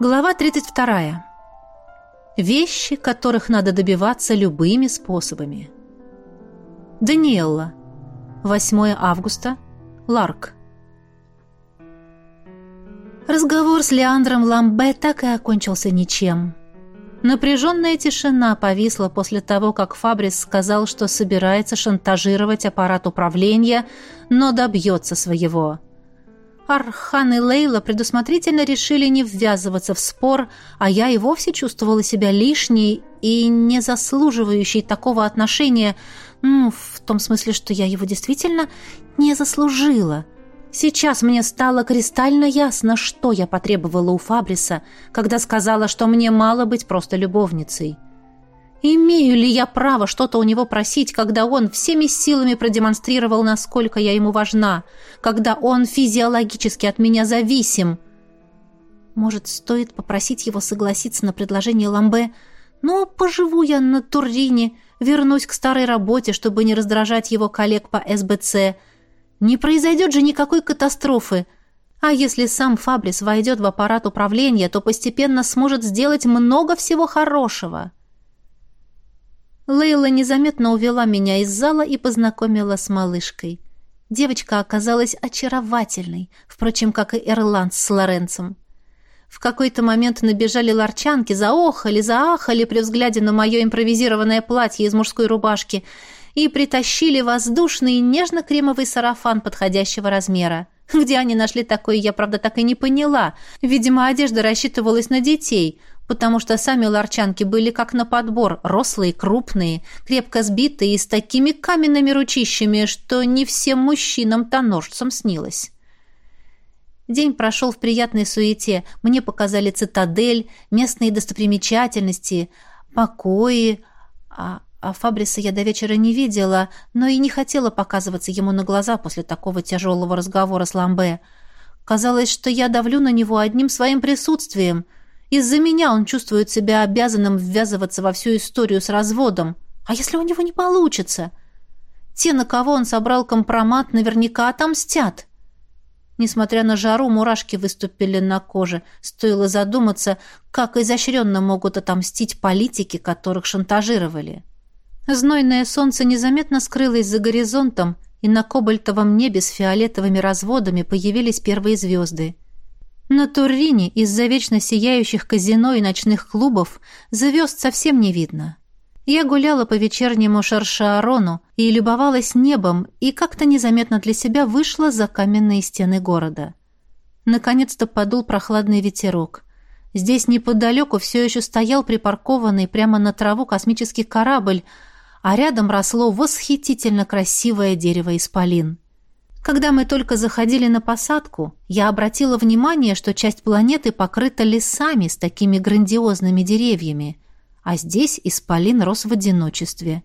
Глава 32. Вещи, которых надо добиваться любыми способами. Даниэлла. 8 августа. Ларк. Разговор с Леандром Ламбе так и окончился ничем. Напряженная тишина повисла после того, как Фабрис сказал, что собирается шантажировать аппарат управления, но добьется своего. Архан и Лейла предусмотрительно решили не ввязываться в спор, а я и вовсе чувствовала себя лишней и не заслуживающей такого отношения, ну, в том смысле, что я его действительно не заслужила. Сейчас мне стало кристально ясно, что я потребовала у Фабриса, когда сказала, что мне мало быть просто любовницей. Имею ли я право что-то у него просить, когда он всеми силами продемонстрировал, насколько я ему важна, когда он физиологически от меня зависим? Может, стоит попросить его согласиться на предложение Ламбе? Ну, поживу я на Туррине, вернусь к старой работе, чтобы не раздражать его коллег по СБЦ – не произойдет же никакой катастрофы. А если сам Фабрис войдет в аппарат управления, то постепенно сможет сделать много всего хорошего. Лейла незаметно увела меня из зала и познакомила с малышкой. Девочка оказалась очаровательной, впрочем, как и Эрланд с Лоренцем. В какой-то момент набежали ларчанки, заохали, заахали при взгляде на мое импровизированное платье из мужской рубашки — и притащили воздушный нежно-кремовый сарафан подходящего размера. Где они нашли такой, я, правда, так и не поняла. Видимо, одежда рассчитывалась на детей, потому что сами ларчанки были как на подбор, рослые, крупные, крепко сбитые и с такими каменными ручищами, что не всем мужчинам-тоножцам снилось. День прошел в приятной суете. Мне показали цитадель, местные достопримечательности, покои, а а Фабриса я до вечера не видела, но и не хотела показываться ему на глаза после такого тяжелого разговора с Ламбе. Казалось, что я давлю на него одним своим присутствием. Из-за меня он чувствует себя обязанным ввязываться во всю историю с разводом. А если у него не получится? Те, на кого он собрал компромат, наверняка отомстят. Несмотря на жару, мурашки выступили на коже. Стоило задуматься, как изощренно могут отомстить политики, которых шантажировали. Знойное солнце незаметно скрылось за горизонтом, и на кобальтовом небе с фиолетовыми разводами появились первые звезды. На Туррине из-за вечно сияющих казино и ночных клубов звезд совсем не видно. Я гуляла по вечернему Шаршаарону и любовалась небом, и как-то незаметно для себя вышла за каменные стены города. Наконец-то подул прохладный ветерок. Здесь неподалеку все еще стоял припаркованный прямо на траву космический корабль, а рядом росло восхитительно красивое дерево исполин. Когда мы только заходили на посадку, я обратила внимание, что часть планеты покрыта лесами с такими грандиозными деревьями, а здесь исполин рос в одиночестве.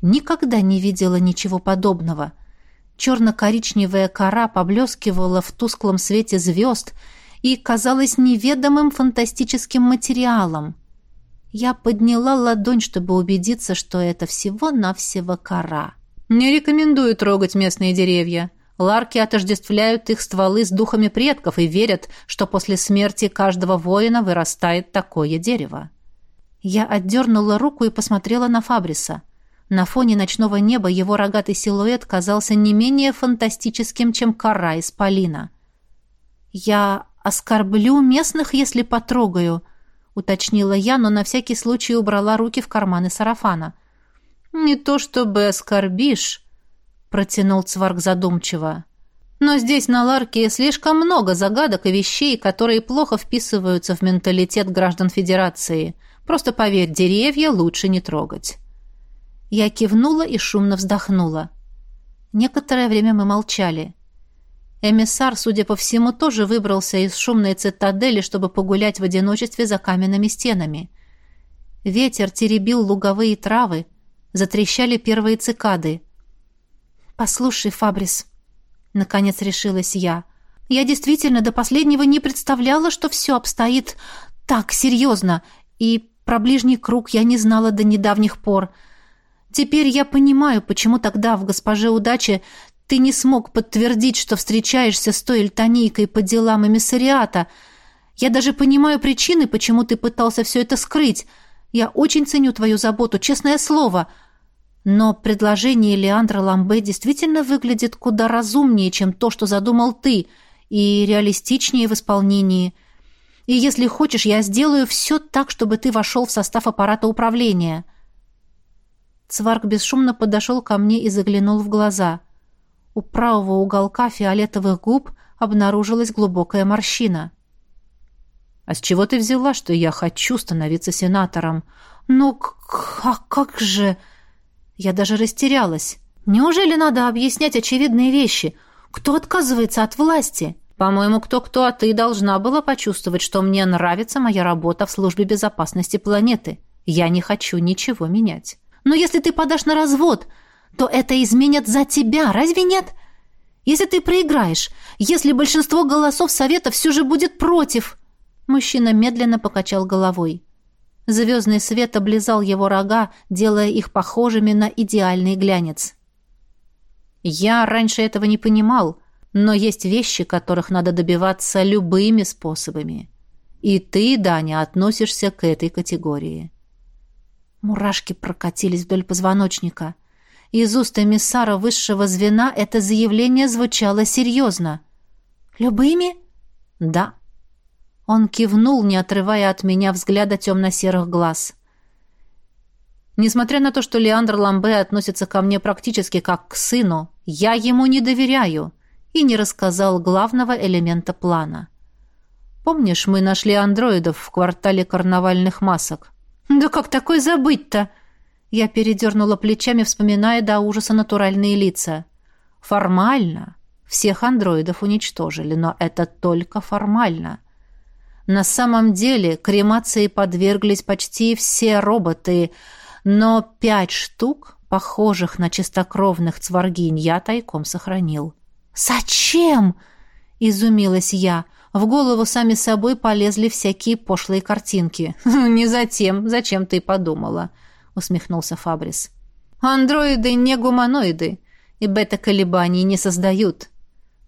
Никогда не видела ничего подобного. Черно-коричневая кора поблескивала в тусклом свете звезд и казалась неведомым фантастическим материалом. Я подняла ладонь, чтобы убедиться, что это всего-навсего кора. «Не рекомендую трогать местные деревья. Ларки отождествляют их стволы с духами предков и верят, что после смерти каждого воина вырастает такое дерево». Я отдернула руку и посмотрела на Фабриса. На фоне ночного неба его рогатый силуэт казался не менее фантастическим, чем кора из полина. «Я оскорблю местных, если потрогаю», — уточнила я, но на всякий случай убрала руки в карманы сарафана. «Не то чтобы оскорбишь», — протянул Цварг задумчиво. «Но здесь на Ларке слишком много загадок и вещей, которые плохо вписываются в менталитет граждан Федерации. Просто поверь, деревья лучше не трогать». Я кивнула и шумно вздохнула. Некоторое время мы молчали. Эмиссар, судя по всему, тоже выбрался из шумной цитадели, чтобы погулять в одиночестве за каменными стенами. Ветер теребил луговые травы, затрещали первые цикады. «Послушай, Фабрис», — наконец решилась я, — «я действительно до последнего не представляла, что все обстоит так серьезно, и про ближний круг я не знала до недавних пор». Теперь я понимаю, почему тогда в «Госпоже удачи» Ты не смог подтвердить, что встречаешься с той эльтонийкой по делам эмиссариата. Я даже понимаю причины, почему ты пытался все это скрыть. Я очень ценю твою заботу, честное слово. Но предложение Леандра Ламбе действительно выглядит куда разумнее, чем то, что задумал ты, и реалистичнее в исполнении. И если хочешь, я сделаю все так, чтобы ты вошел в состав аппарата управления». Цварк бесшумно подошел ко мне и заглянул в глаза. У правого уголка фиолетовых губ обнаружилась глубокая морщина. «А с чего ты взяла, что я хочу становиться сенатором?» «Ну, как, как же...» Я даже растерялась. «Неужели надо объяснять очевидные вещи? Кто отказывается от власти?» «По-моему, кто-кто, а ты должна была почувствовать, что мне нравится моя работа в службе безопасности планеты. Я не хочу ничего менять». «Но если ты подашь на развод, то это изменят за тебя, разве нет? Если ты проиграешь, если большинство голосов Совета все же будет против...» Мужчина медленно покачал головой. Звездный свет облизал его рога, делая их похожими на идеальный глянец. «Я раньше этого не понимал», но есть вещи, которых надо добиваться любыми способами. И ты, Даня, относишься к этой категории. Мурашки прокатились вдоль позвоночника. Из уст эмиссара высшего звена это заявление звучало серьезно. «Любыми?» «Да». Он кивнул, не отрывая от меня взгляда темно-серых глаз. Несмотря на то, что Леандр Ламбе относится ко мне практически как к сыну, я ему не доверяю и не рассказал главного элемента плана. Помнишь, мы нашли андроидов в квартале карнавальных масок? Да как такое забыть-то? Я передернула плечами, вспоминая до ужаса натуральные лица. Формально всех андроидов уничтожили, но это только формально. На самом деле кремации подверглись почти все роботы, но пять штук, похожих на чистокровных цваргинь, я тайком сохранил. «Зачем?» — изумилась я. В голову сами собой полезли всякие пошлые картинки. «Не затем, зачем ты подумала?» — усмехнулся Фабрис. «Андроиды не гуманоиды, и бета-колебаний не создают.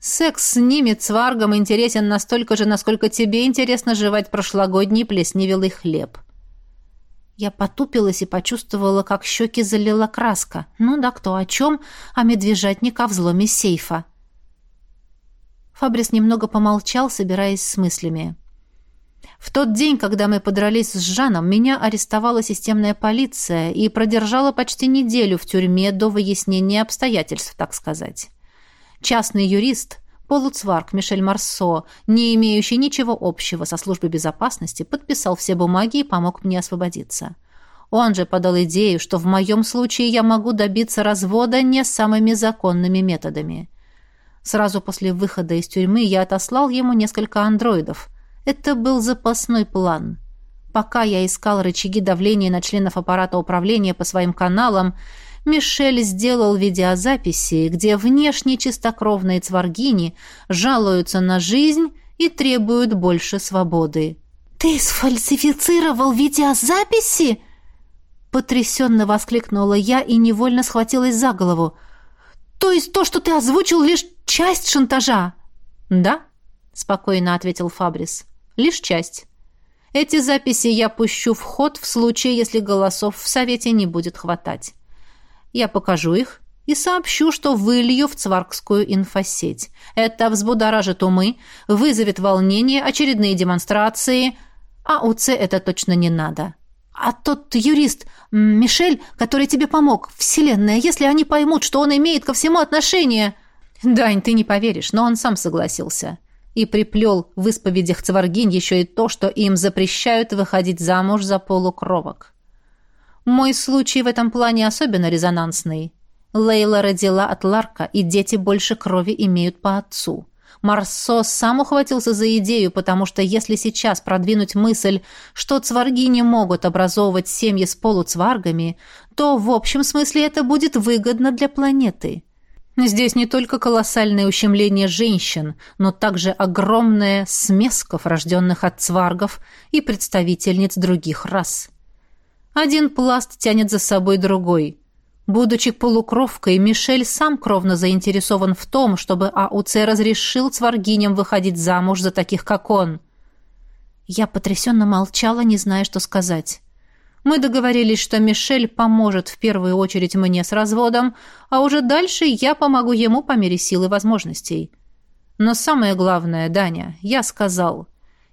Секс с ними, цваргом, интересен настолько же, насколько тебе интересно жевать прошлогодний плесневелый хлеб». Я потупилась и почувствовала, как щеки залила краска. Ну да кто о чем, а медвежатник о взломе сейфа. Фабрис немного помолчал, собираясь с мыслями. В тот день, когда мы подрались с Жаном, меня арестовала системная полиция и продержала почти неделю в тюрьме до выяснения обстоятельств, так сказать. Частный юрист, полуцварк Мишель Марсо, не имеющий ничего общего со службой безопасности, подписал все бумаги и помог мне освободиться. Он же подал идею, что в моем случае я могу добиться развода не самыми законными методами. Сразу после выхода из тюрьмы я отослал ему несколько андроидов. Это был запасной план. Пока я искал рычаги давления на членов аппарата управления по своим каналам, Мишель сделал видеозаписи, где внешне чистокровные цваргини жалуются на жизнь и требуют больше свободы. «Ты сфальсифицировал видеозаписи?» Потрясенно воскликнула я и невольно схватилась за голову. «То есть то, что ты озвучил, лишь часть шантажа?» «Да», — спокойно ответил Фабрис. «Лишь часть. Эти записи я пущу в ход в случае, если голосов в Совете не будет хватать. Я покажу их и сообщу, что вылью в цваркскую инфосеть. Это взбудоражит умы, вызовет волнение, очередные демонстрации, а УЦ это точно не над». А тот юрист, Мишель, который тебе помог, Вселенная, если они поймут, что он имеет ко всему отношение...» «Дань, ты не поверишь, но он сам согласился. И приплел в исповедях Цваргинь еще и то, что им запрещают выходить замуж за полукровок. Мой случай в этом плане особенно резонансный. Лейла родила от Ларка, и дети больше крови имеют по отцу. Марсо сам ухватился за идею, потому что если сейчас продвинуть мысль, что цварги не могут образовывать семьи с полуцваргами, то в общем смысле это будет выгодно для планеты. Здесь не только колоссальное ущемление женщин, но также огромное смесков, рожденных от цваргов и представительниц других рас. Один пласт тянет за собой другой – Будучи полукровкой, Мишель сам кровно заинтересован в том, чтобы АУЦ разрешил цваргиням выходить замуж за таких, как он. Я потрясенно молчала, не зная, что сказать. Мы договорились, что Мишель поможет в первую очередь мне с разводом, а уже дальше я помогу ему по мере сил и возможностей. Но самое главное, Даня, я сказал,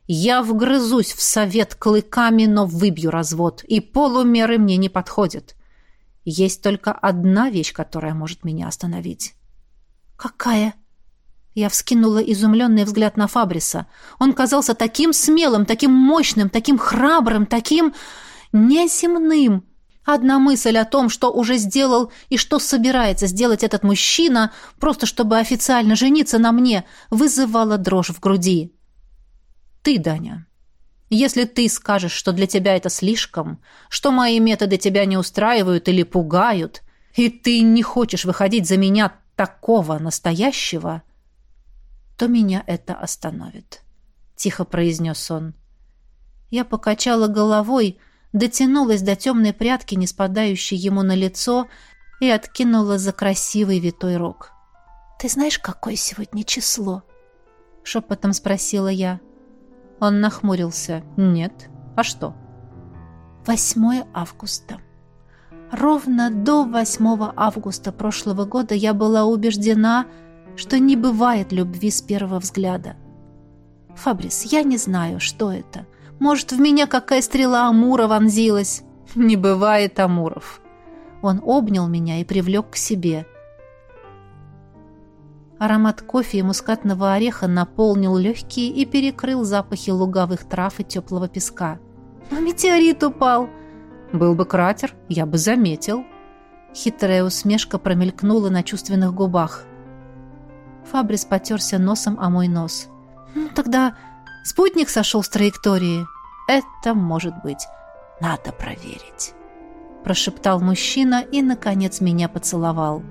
я вгрызусь в совет клыками, но выбью развод, и полумеры мне не подходят. Есть только одна вещь, которая может меня остановить. «Какая?» Я вскинула изумленный взгляд на Фабриса. Он казался таким смелым, таким мощным, таким храбрым, таким неземным. Одна мысль о том, что уже сделал и что собирается сделать этот мужчина, просто чтобы официально жениться на мне, вызывала дрожь в груди. «Ты, Даня, если ты скажешь, что для тебя это слишком, что мои методы тебя не устраивают или пугают, и ты не хочешь выходить за меня такого настоящего, то меня это остановит», — тихо произнес он. Я покачала головой, дотянулась до темной прядки, не спадающей ему на лицо, и откинула за красивый витой рог. «Ты знаешь, какое сегодня число?» — шепотом спросила я. Он нахмурился. «Нет. А что?» «8 августа. Ровно до 8 августа прошлого года я была убеждена, что не бывает любви с первого взгляда. Фабрис, я не знаю, что это. Может, в меня какая стрела Амура вонзилась? Не бывает Амуров». Он обнял меня и привлек к себе. Аромат кофе и мускатного ореха наполнил легкие и перекрыл запахи луговых трав и теплого песка. «А метеорит упал!» «Был бы кратер, я бы заметил». Хитрая усмешка промелькнула на чувственных губах. Фабрис потерся носом о мой нос. «Ну, «Тогда спутник сошел с траектории?» «Это может быть. Надо проверить», — прошептал мужчина и, наконец, меня поцеловал.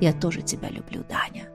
«Я тоже тебя люблю, Даня».